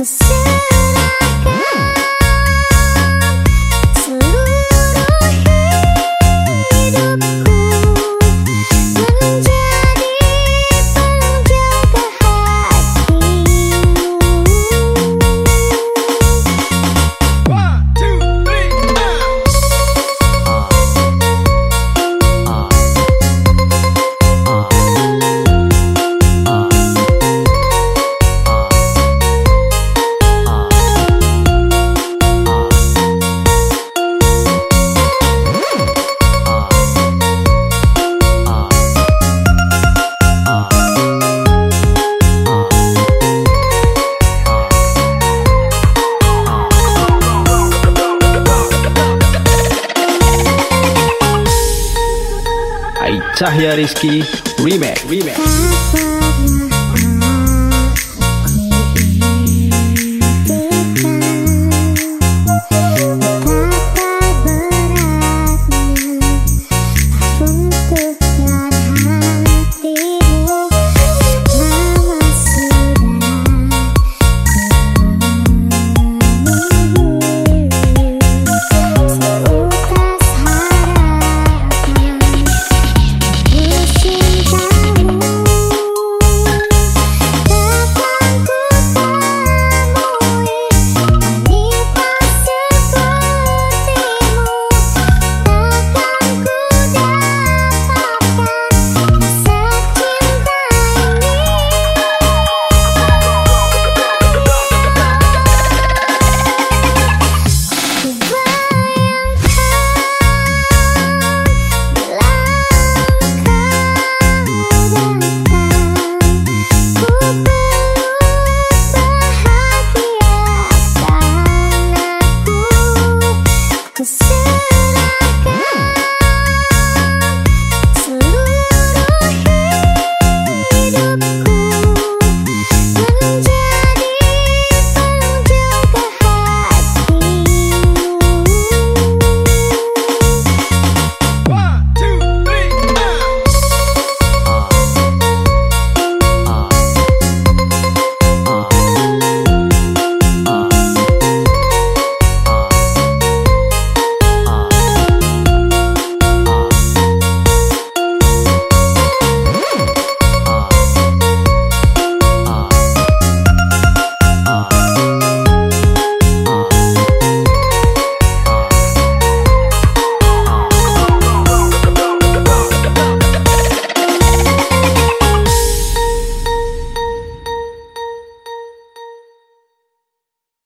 to see Cahya Rizki Remake Remake